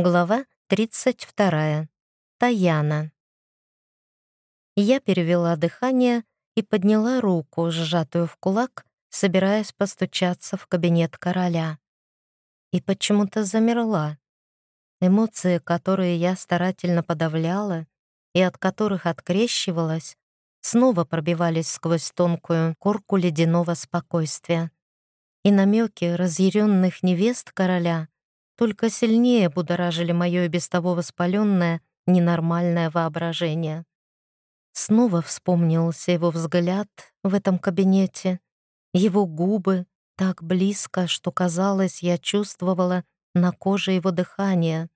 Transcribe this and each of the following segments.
Глава 32. Таяна. Я перевела дыхание и подняла руку, сжатую в кулак, собираясь постучаться в кабинет короля. И почему-то замерла. Эмоции, которые я старательно подавляла и от которых открещивалась, снова пробивались сквозь тонкую корку ледяного спокойствия. И намеки разъяренных невест короля — только сильнее будоражили мое и без того воспаленное, ненормальное воображение. Снова вспомнился его взгляд в этом кабинете, его губы так близко, что, казалось, я чувствовала на коже его дыхание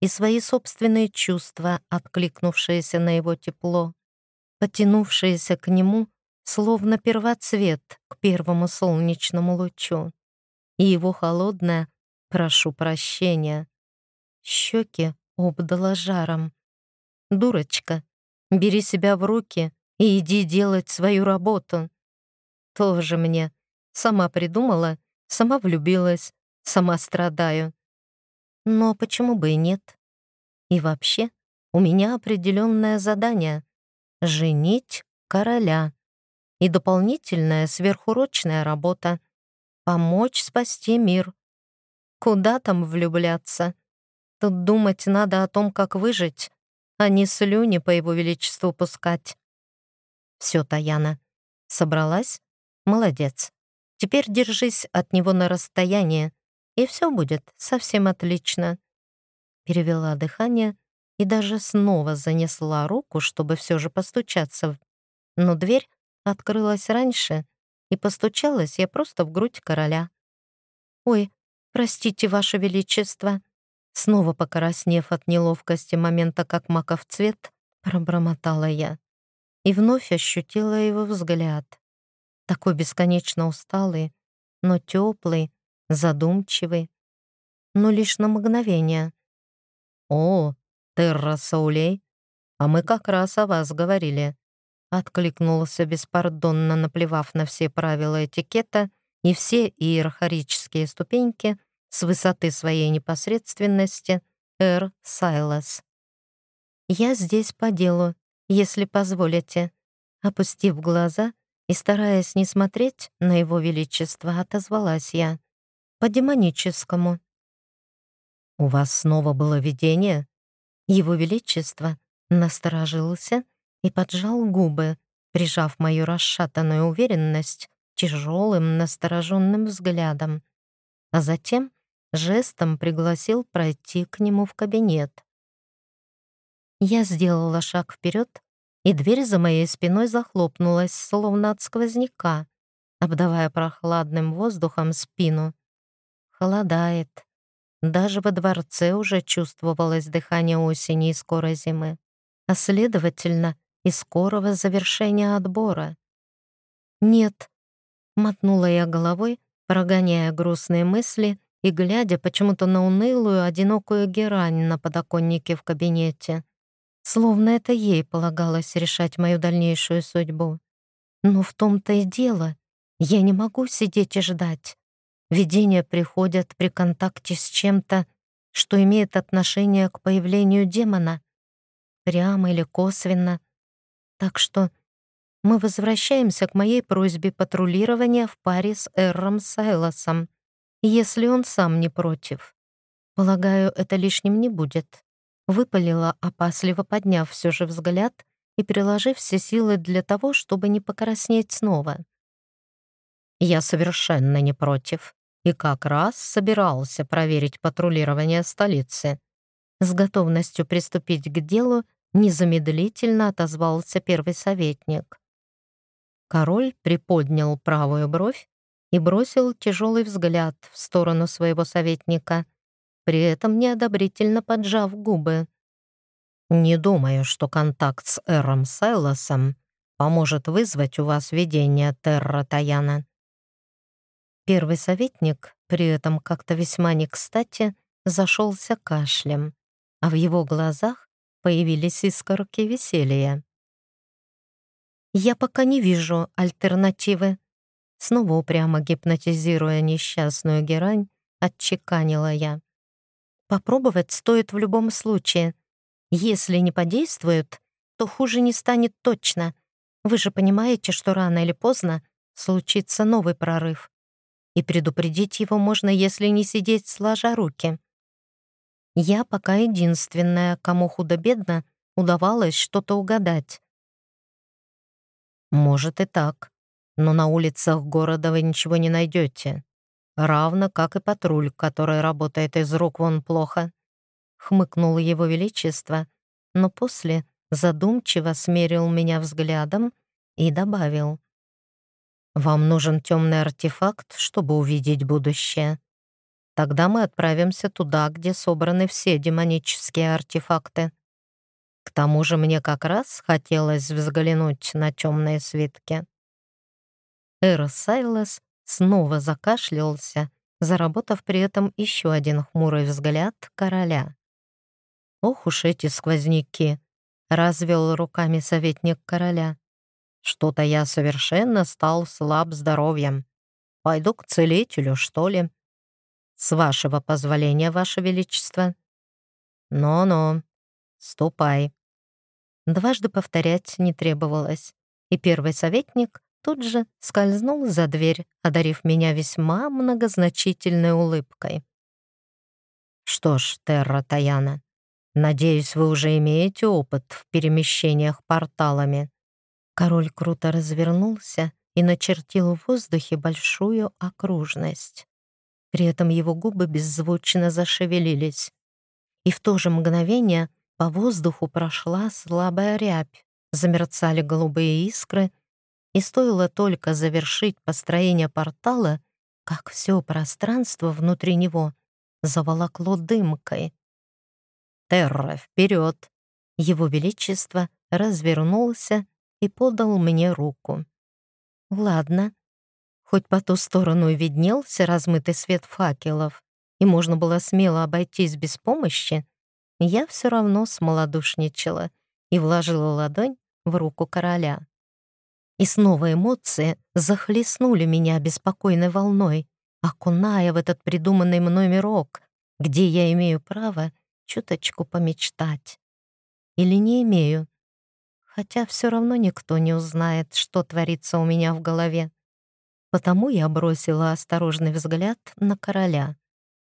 и свои собственные чувства, откликнувшиеся на его тепло, потянувшиеся к нему, словно первоцвет к первому солнечному лучу, и его холодное, Прошу прощения. Щеки обдала жаром. Дурочка, бери себя в руки и иди делать свою работу. Тоже мне. Сама придумала, сама влюбилась, сама страдаю. Но почему бы и нет? И вообще, у меня определенное задание — женить короля. И дополнительная сверхурочная работа — помочь спасти мир. Куда там влюбляться? Тут думать надо о том, как выжить, а не слюни по его величеству пускать. Все, Таяна, собралась? Молодец. Теперь держись от него на расстоянии, и все будет совсем отлично. Перевела дыхание и даже снова занесла руку, чтобы все же постучаться. Но дверь открылась раньше, и постучалась я просто в грудь короля. «Ой, «Простите, Ваше Величество», снова покраснев от неловкости момента, как маков цвет, пробормотала я и вновь ощутила его взгляд. Такой бесконечно усталый, но теплый, задумчивый, но лишь на мгновение. «О, Терра Саулей, а мы как раз о вас говорили», откликнулся беспардонно, наплевав на все правила этикета и все иерархические ступеньки с высоты своей непосредственности Эр Сайлас. «Я здесь по делу, если позволите», опустив глаза и стараясь не смотреть на его величество, отозвалась я. «По демоническому». «У вас снова было видение?» Его величество насторожился и поджал губы, прижав мою расшатанную уверенность тяжелым, настороженным взглядом, а затем жестом пригласил пройти к нему в кабинет. Я сделала шаг вперед, и дверь за моей спиной захлопнулась, словно от сквозняка, обдавая прохладным воздухом спину. Холодает. Даже во дворце уже чувствовалось дыхание осени и скорой зимы, а следовательно и скорого завершения отбора. Нет, Мотнула я головой, прогоняя грустные мысли и глядя почему-то на унылую, одинокую герань на подоконнике в кабинете. Словно это ей полагалось решать мою дальнейшую судьбу. Но в том-то и дело. Я не могу сидеть и ждать. Видения приходят при контакте с чем-то, что имеет отношение к появлению демона. Прямо или косвенно. Так что мы возвращаемся к моей просьбе патрулирования в паре с Эрром Сайлосом, если он сам не против. Полагаю, это лишним не будет. Выпалила, опасливо подняв все же взгляд и приложив все силы для того, чтобы не покраснеть снова. Я совершенно не против и как раз собирался проверить патрулирование столицы. С готовностью приступить к делу незамедлительно отозвался первый советник. Король приподнял правую бровь и бросил тяжелый взгляд в сторону своего советника, при этом неодобрительно поджав губы. «Не думаю, что контакт с Эром Сайлосом поможет вызвать у вас видение Терра Таяна». Первый советник при этом как-то весьма не кстати зашелся кашлем, а в его глазах появились искорки веселья. Я пока не вижу альтернативы. Снова упрямо гипнотизируя несчастную герань, отчеканила я. Попробовать стоит в любом случае. Если не подействует, то хуже не станет точно. Вы же понимаете, что рано или поздно случится новый прорыв. И предупредить его можно, если не сидеть сложа руки. Я пока единственная, кому худо-бедно удавалось что-то угадать. Может и так, но на улицах города вы ничего не найдете. Равно как и патруль, который работает из рук вон плохо. Хмыкнул его величество, но после задумчиво смерил меня взглядом и добавил. «Вам нужен темный артефакт, чтобы увидеть будущее. Тогда мы отправимся туда, где собраны все демонические артефакты. К тому же мне как раз хотелось взглянуть на темные свитки». Эр Сайлас снова закашлялся, заработав при этом еще один хмурый взгляд короля. «Ох уж эти сквозняки!» — развел руками советник короля. «Что-то я совершенно стал слаб здоровьем. Пойду к целителю, что ли?» «С вашего позволения, ваше величество». «Но-но, ступай». Дважды повторять не требовалось, и первый советник тут же скользнул за дверь, одарив меня весьма многозначительной улыбкой. «Что ж, Терра Таяна, надеюсь, вы уже имеете опыт в перемещениях порталами». Король круто развернулся и начертил в воздухе большую окружность. При этом его губы беззвучно зашевелились. И в то же мгновение по воздуху прошла слабая рябь, замерцали голубые искры, и стоило только завершить построение портала, как все пространство внутри него заволокло дымкой. «Терра, вперед!» Его Величество развернулся и подал мне руку. «Ладно». Хоть по ту сторону и виднелся размытый свет факелов, и можно было смело обойтись без помощи, я все равно смолодушничала и вложила ладонь в руку короля. И снова эмоции захлестнули меня беспокойной волной, окуная в этот придуманный мной мирок, где я имею право чуточку помечтать. Или не имею. Хотя все равно никто не узнает, что творится у меня в голове. Потому я бросила осторожный взгляд на короля.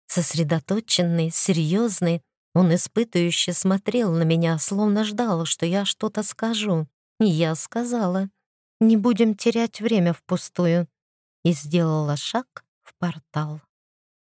Сосредоточенный, серьезный, он испытывающе смотрел на меня, словно ждал, что я что-то скажу. И я сказала. Не будем терять время впустую. И сделала шаг в портал.